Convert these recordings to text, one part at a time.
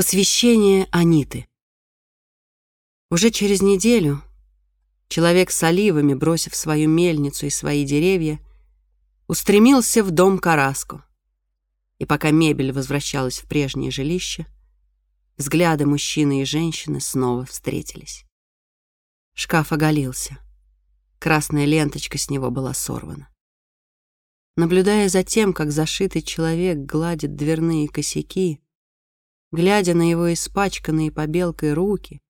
Посвящение Аниты. Уже через неделю человек с оливами, бросив свою мельницу и свои деревья, устремился в дом Караску. И пока мебель возвращалась в прежнее жилище, взгляды мужчины и женщины снова встретились. Шкаф оголился. Красная ленточка с него была сорвана. Наблюдая за тем, как зашитый человек гладит дверные косяки, Глядя на его испачканные побелкой руки,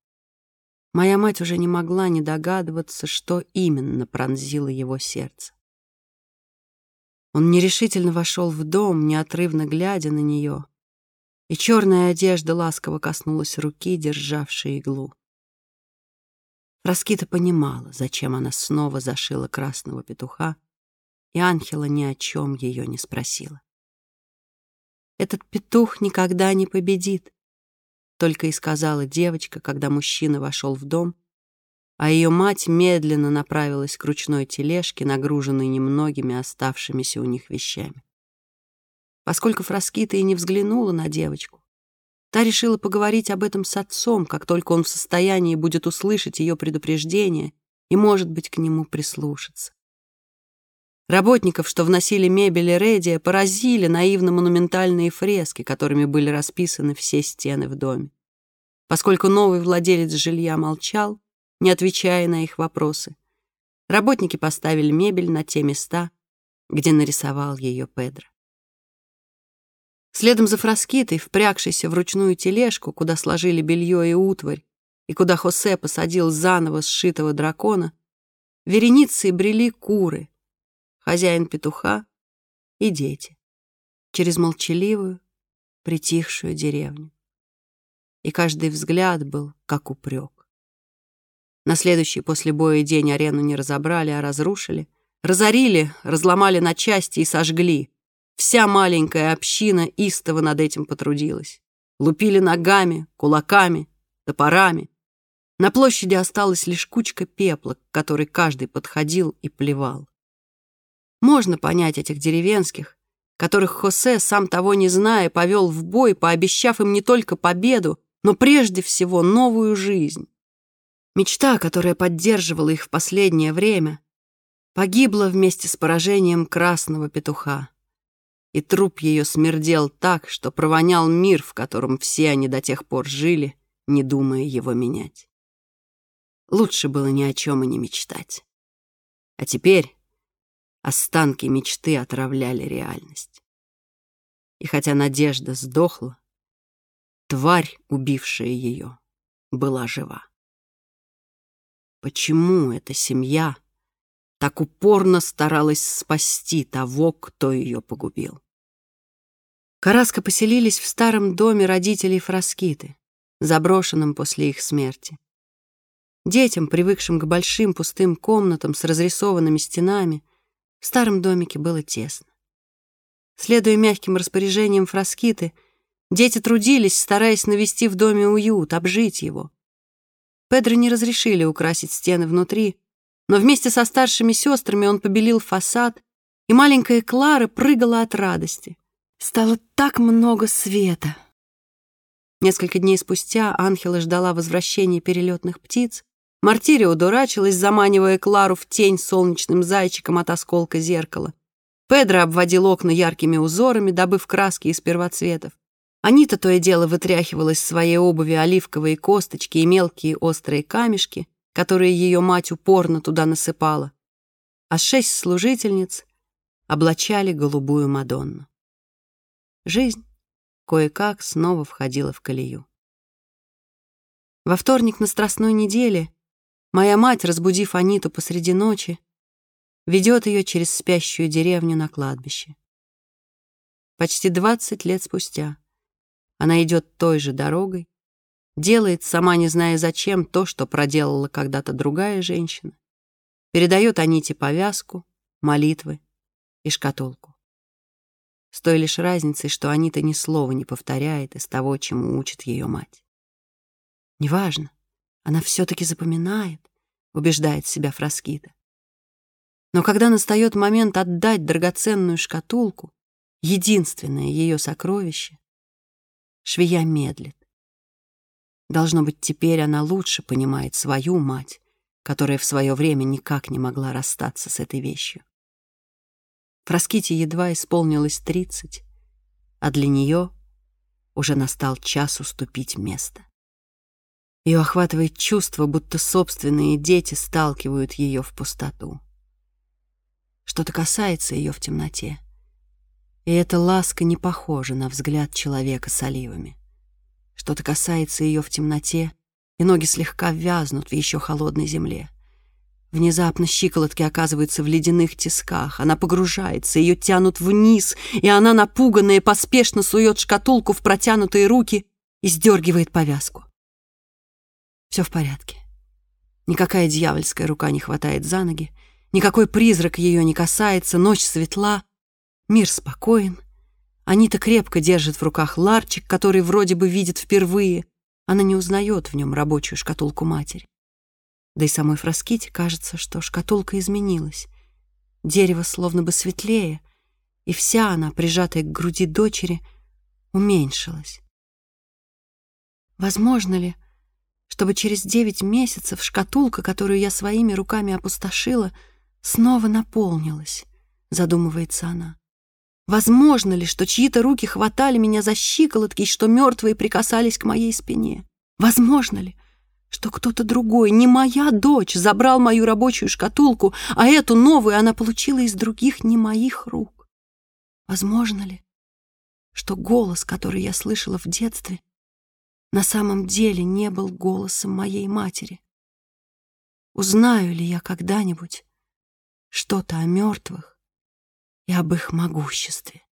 моя мать уже не могла не догадываться, что именно пронзило его сердце. Он нерешительно вошел в дом, неотрывно глядя на нее, и черная одежда ласково коснулась руки, державшей иглу. Раскита понимала, зачем она снова зашила красного петуха, и Анхела ни о чем ее не спросила. Этот петух никогда не победит, только и сказала девочка, когда мужчина вошел в дом, а ее мать медленно направилась к ручной тележке, нагруженной немногими оставшимися у них вещами. Поскольку Фраскита и не взглянула на девочку, та решила поговорить об этом с отцом, как только он в состоянии будет услышать ее предупреждение и, может быть, к нему прислушаться. Работников, что вносили мебель и редия, поразили наивно-монументальные фрески, которыми были расписаны все стены в доме. Поскольку новый владелец жилья молчал, не отвечая на их вопросы, работники поставили мебель на те места, где нарисовал ее Педро. Следом за фраскитой, впрягшейся в ручную тележку, куда сложили белье и утварь, и куда Хосе посадил заново сшитого дракона, вереницей брели куры, хозяин петуха и дети через молчаливую, притихшую деревню. И каждый взгляд был как упрек. На следующий после боя день арену не разобрали, а разрушили. Разорили, разломали на части и сожгли. Вся маленькая община истово над этим потрудилась. Лупили ногами, кулаками, топорами. На площади осталась лишь кучка пепла, к которой каждый подходил и плевал. Можно понять этих деревенских, которых Хосе, сам того не зная, повел в бой, пообещав им не только победу, но прежде всего новую жизнь. Мечта, которая поддерживала их в последнее время, погибла вместе с поражением красного петуха. И труп ее смердел так, что провонял мир, в котором все они до тех пор жили, не думая его менять. Лучше было ни о чем и не мечтать. А теперь Останки мечты отравляли реальность. И хотя надежда сдохла, тварь, убившая ее, была жива. Почему эта семья так упорно старалась спасти того, кто ее погубил? Караска поселились в старом доме родителей Фраскиты, заброшенном после их смерти. Детям, привыкшим к большим пустым комнатам с разрисованными стенами, в старом домике было тесно. Следуя мягким распоряжениям Фраскиты, дети трудились, стараясь навести в доме уют, обжить его. Педро не разрешили украсить стены внутри, но вместе со старшими сестрами он побелил фасад, и маленькая Клара прыгала от радости. Стало так много света. Несколько дней спустя Анхела ждала возвращения перелетных птиц, Мартирия удурачилась, заманивая Клару в тень солнечным зайчиком от осколка зеркала. Педро обводил окна яркими узорами, добыв краски из первоцветов. Анита то и дело вытряхивала из своей обуви оливковые косточки и мелкие острые камешки, которые ее мать упорно туда насыпала. А шесть служительниц облачали голубую Мадонну. Жизнь кое-как снова входила в колею. Во вторник на Страстной неделе Моя мать, разбудив Аниту посреди ночи, ведет ее через спящую деревню на кладбище. Почти двадцать лет спустя она идет той же дорогой, делает, сама не зная зачем, то, что проделала когда-то другая женщина, передает Аните повязку, молитвы и шкатулку. С той лишь разницей, что Анита ни слова не повторяет из того, чему учит ее мать. Неважно, она все-таки запоминает, убеждает себя Фраскита. Но когда настает момент отдать драгоценную шкатулку, единственное ее сокровище, швея медлит. Должно быть, теперь она лучше понимает свою мать, которая в свое время никак не могла расстаться с этой вещью. Фраските едва исполнилось тридцать, а для нее уже настал час уступить место. Ее охватывает чувство, будто собственные дети сталкивают ее в пустоту. Что-то касается ее в темноте, и эта ласка не похожа на взгляд человека с оливами. Что-то касается ее в темноте, и ноги слегка вязнут в еще холодной земле. Внезапно щиколотки оказываются в ледяных тисках. Она погружается, ее тянут вниз, и она, напуганная, поспешно сует шкатулку в протянутые руки и сдергивает повязку. Все в порядке. Никакая дьявольская рука не хватает за ноги, никакой призрак ее не касается, ночь светла, мир спокоен. Анита крепко держит в руках ларчик, который вроде бы видит впервые. Она не узнает в нем рабочую шкатулку матери. Да и самой Фраските кажется, что шкатулка изменилась. Дерево словно бы светлее, и вся она, прижатая к груди дочери, уменьшилась. Возможно ли, чтобы через девять месяцев шкатулка, которую я своими руками опустошила, снова наполнилась, задумывается она. Возможно ли, что чьи-то руки хватали меня за щиколотки, что мертвые прикасались к моей спине? Возможно ли, что кто-то другой, не моя дочь, забрал мою рабочую шкатулку, а эту новую она получила из других не моих рук? Возможно ли, что голос, который я слышала в детстве, на самом деле не был голосом моей матери. Узнаю ли я когда-нибудь что-то о мертвых и об их могуществе?